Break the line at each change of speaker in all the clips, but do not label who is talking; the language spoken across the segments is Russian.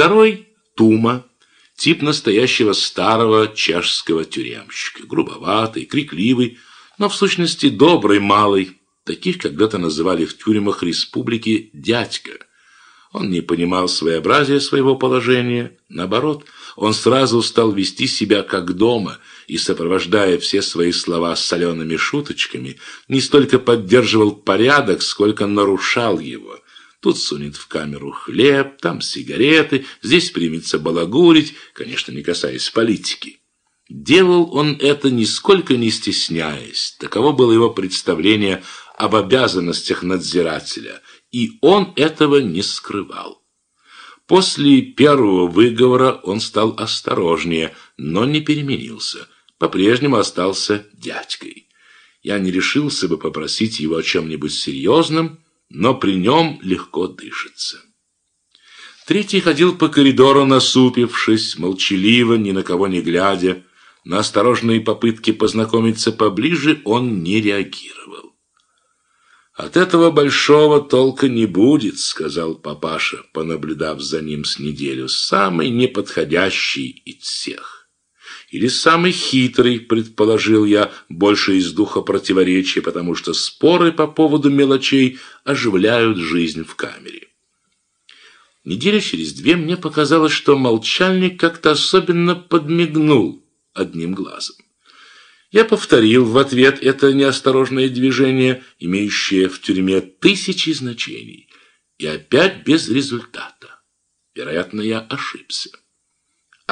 Второй – Тума, тип настоящего старого чешского тюремщика, грубоватый, крикливый, но в сущности добрый малый. Таких когда-то называли в тюрьмах республики «дядька». Он не понимал своеобразия своего положения. Наоборот, он сразу стал вести себя как дома и, сопровождая все свои слова солеными шуточками, не столько поддерживал порядок, сколько нарушал его. Тут сунет в камеру хлеб, там сигареты, здесь примется балагурить, конечно, не касаясь политики. Делал он это нисколько не стесняясь. Таково было его представление об обязанностях надзирателя – и он этого не скрывал. После первого выговора он стал осторожнее, но не переменился, по-прежнему остался дядькой. Я не решился бы попросить его о чем-нибудь серьезном, но при нем легко дышится. Третий ходил по коридору, насупившись, молчаливо, ни на кого не глядя. На осторожные попытки познакомиться поближе он не реагировал. «От этого большого толка не будет», — сказал папаша, понаблюдав за ним с неделю. «Самый неподходящий из всех». Или самый хитрый, предположил я, больше из духа противоречия, потому что споры по поводу мелочей оживляют жизнь в камере. Неделя через две мне показалось, что молчальник как-то особенно подмигнул одним глазом. Я повторил в ответ это неосторожное движение, имеющее в тюрьме тысячи значений, и опять без результата. Вероятно, я ошибся.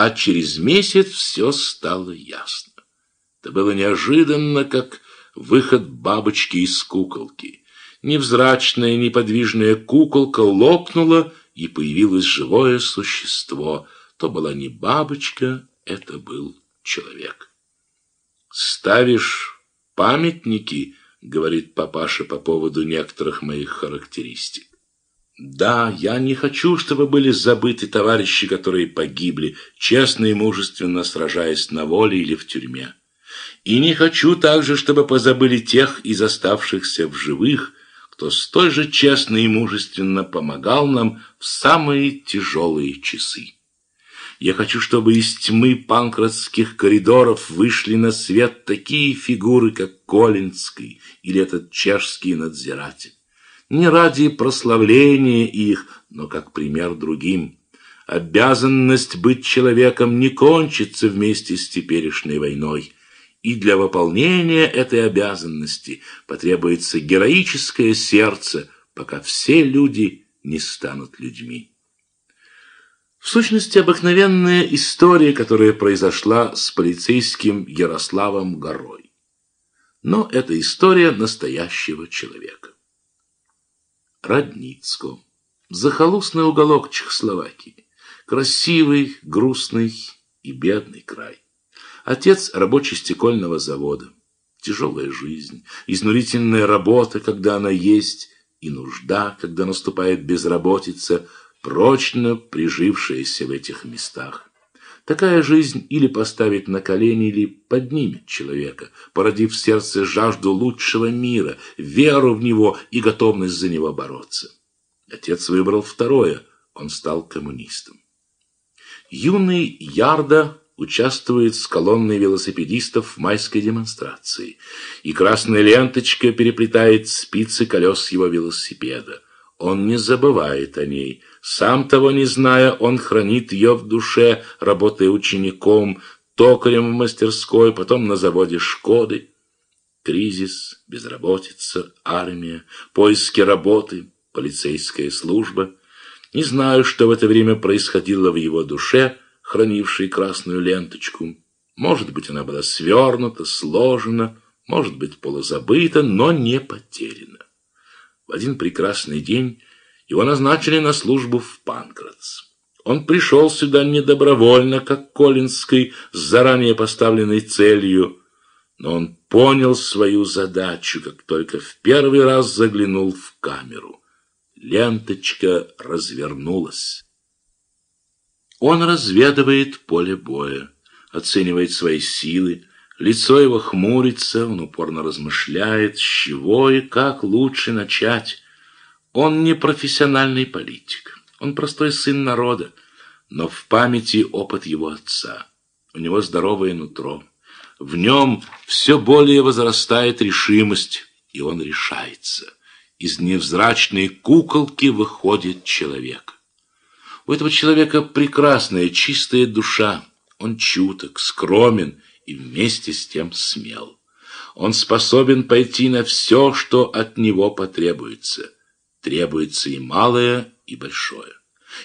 А через месяц все стало ясно. Это было неожиданно, как выход бабочки из куколки. Невзрачная, неподвижная куколка лопнула, и появилось живое существо. То была не бабочка, это был человек. «Ставишь памятники?» — говорит папаша по поводу некоторых моих характеристик. Да, я не хочу, чтобы были забыты товарищи, которые погибли, честно и мужественно сражаясь на воле или в тюрьме. И не хочу также, чтобы позабыли тех из оставшихся в живых, кто столь же честно и мужественно помогал нам в самые тяжелые часы. Я хочу, чтобы из тьмы панкратских коридоров вышли на свет такие фигуры, как Колинский или этот чешский надзиратель. Не ради прославления их, но как пример другим. Обязанность быть человеком не кончится вместе с теперешней войной. И для выполнения этой обязанности потребуется героическое сердце, пока все люди не станут людьми. В сущности, обыкновенная история, которая произошла с полицейским Ярославом Горой. Но это история настоящего человека. Родницко. Захолустный уголок Чехословакии. Красивый, грустный и бедный край. Отец рабочий стекольного завода. Тяжелая жизнь, изнурительная работа, когда она есть, и нужда, когда наступает безработица – прочно прижившаяся в этих местах. Такая жизнь или поставит на колени, или поднимет человека, породив в сердце жажду лучшего мира, веру в него и готовность за него бороться. Отец выбрал второе, он стал коммунистом. Юный Ярда участвует с колонной велосипедистов в майской демонстрации, и красная ленточка переплетает спицы колес его велосипеда. Он не забывает о ней, сам того не зная, он хранит ее в душе, работая учеником, токарем в мастерской, потом на заводе «Шкоды». Кризис, безработица, армия, поиски работы, полицейская служба. Не знаю, что в это время происходило в его душе, хранившей красную ленточку. Может быть, она была свернута, сложена, может быть, полузабыта, но не потеряна. В один прекрасный день его назначили на службу в Панкратс. Он пришел сюда не добровольно, как Колинский, с заранее поставленной целью, но он понял свою задачу, как только в первый раз заглянул в камеру. Ленточка развернулась. Он разведывает поле боя, оценивает свои силы, лицо его хмурится, он упорно размышляет, с чего и как лучше начать. Он не профессиональный политик, он простой сын народа, но в памяти опыт его отца. У него здоровое нутро. В нем все более возрастает решимость, и он решается. Из невзрачной куколки выходит человек. У этого человека прекрасная, чистая душа. Он чуток, скромен и вместе с тем смел. Он способен пойти на все, что от него потребуется. Требуется и малое, и большое.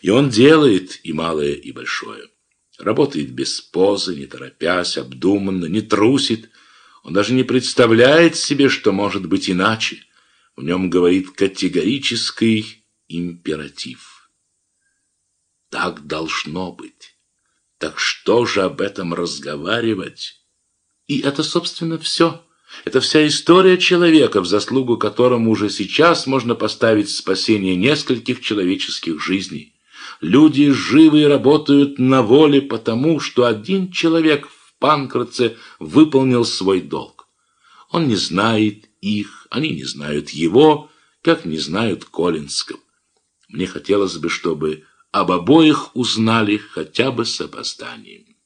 И он делает и малое, и большое. Работает без позы, не торопясь, обдуманно, не трусит. Он даже не представляет себе, что может быть иначе. В нем говорит категорический императив. Так должно быть. Так что же об этом разговаривать? И это, собственно, все. Это вся история человека, в заслугу которому уже сейчас можно поставить спасение нескольких человеческих жизней. Люди живы и работают на воле потому, что один человек в Панкратце выполнил свой долг. Он не знает их, они не знают его, как не знают Колинского. Мне хотелось бы, чтобы об обоих узнали хотя бы с опозданием.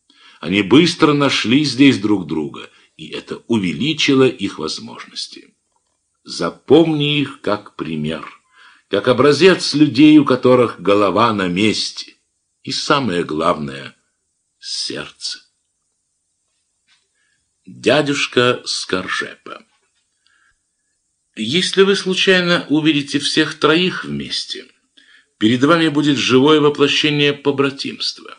Они быстро нашли здесь друг друга, и это увеличило их возможности. Запомни их как пример как образец людей, у которых голова на месте. И самое главное — сердце. Дядюшка Скоржепа Если вы случайно увидите всех троих вместе, перед вами будет живое воплощение побратимства.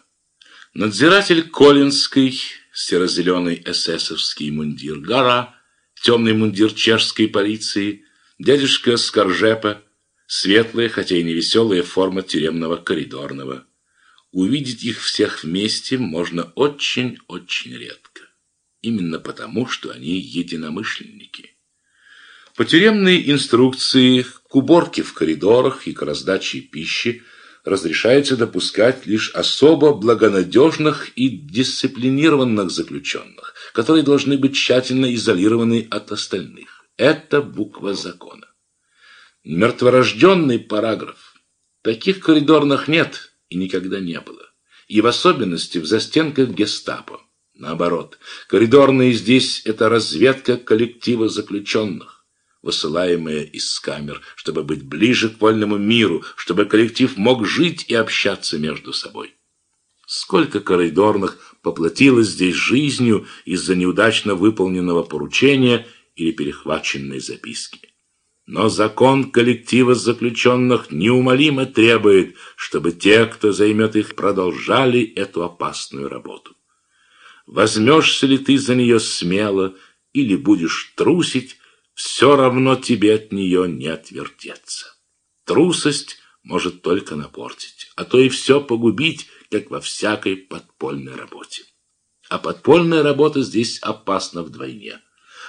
Надзиратель Колинской, серо-зеленый эсэсовский мундир Гора, темный мундир чешской полиции, дядюшка Скоржепа — Светлая, хотя и не веселая форма тюремного коридорного. Увидеть их всех вместе можно очень-очень редко. Именно потому, что они единомышленники. По тюремной инструкции к уборке в коридорах и к раздаче пищи разрешается допускать лишь особо благонадежных и дисциплинированных заключенных, которые должны быть тщательно изолированы от остальных. Это буква закона. Мертворожденный параграф. Таких коридорных нет и никогда не было. И в особенности в застенках гестапо. Наоборот, коридорные здесь – это разведка коллектива заключенных, высылаемая из камер, чтобы быть ближе к вольному миру, чтобы коллектив мог жить и общаться между собой. Сколько коридорных поплатилось здесь жизнью из-за неудачно выполненного поручения или перехваченной записки. Но закон коллектива заключенных неумолимо требует, чтобы те, кто займет их, продолжали эту опасную работу. Возьмешься ли ты за нее смело или будешь трусить, все равно тебе от нее не отвертеться. Трусость может только напортить, а то и все погубить, как во всякой подпольной работе. А подпольная работа здесь опасна вдвойне.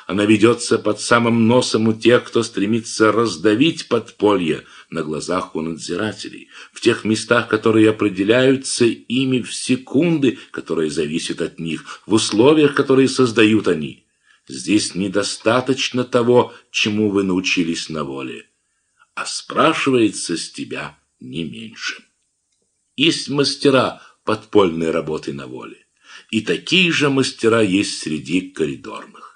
Она ведется под самым носом у тех, кто стремится раздавить подполье на глазах у надзирателей, в тех местах, которые определяются ими в секунды, которые зависят от них, в условиях, которые создают они. Здесь недостаточно того, чему вы научились на воле, а спрашивается с тебя не меньше. Есть мастера подпольной работы на воле, и такие же мастера есть среди коридорных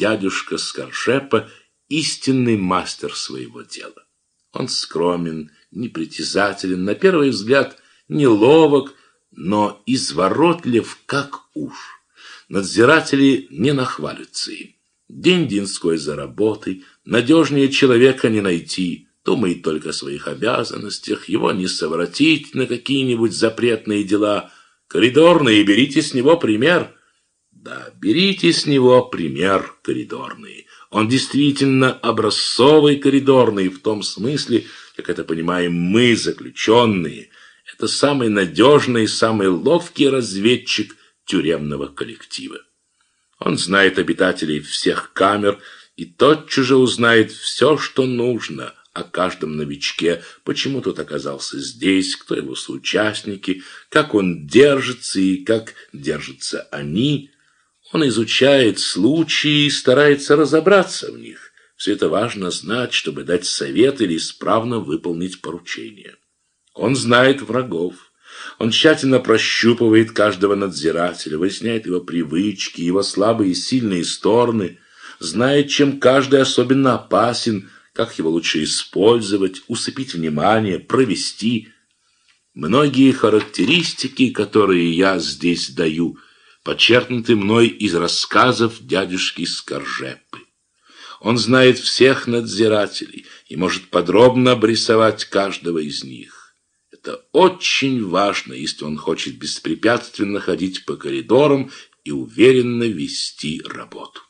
дядюшка Скоршепа – истинный мастер своего дела. Он скромен, непритязателен, на первый взгляд неловок, но изворотлив, как уж. Надзиратели не нахвалятся им. День-деньской за работой, надежнее человека не найти, думает только о своих обязанностях, его не совратить на какие-нибудь запретные дела. Коридорные, берите с него пример – да, берите с него пример коридорный. Он действительно образцовый коридорный в том смысле, как это понимаем мы, заключенные. Это самый надежный, самый ловкий разведчик тюремного коллектива. Он знает обитателей всех камер и тотчас же узнает все, что нужно о каждом новичке, почему тот оказался здесь, кто его соучастники, как он держится и как держатся они – он изучает случаи и старается разобраться в них. Все это важно знать, чтобы дать совет или исправно выполнить поручение. Он знает врагов, Он тщательно прощупывает каждого надзирателя, выясняет его привычки, его слабые и сильные стороны, знает, чем каждый особенно опасен, как его лучше использовать, усыпить внимание, провести. Многие характеристики, которые я здесь даю, подчеркнуты мной из рассказов дядюшки Скоржепы. Он знает всех надзирателей и может подробно обрисовать каждого из них. Это очень важно, если он хочет беспрепятственно ходить по коридорам и уверенно вести работу.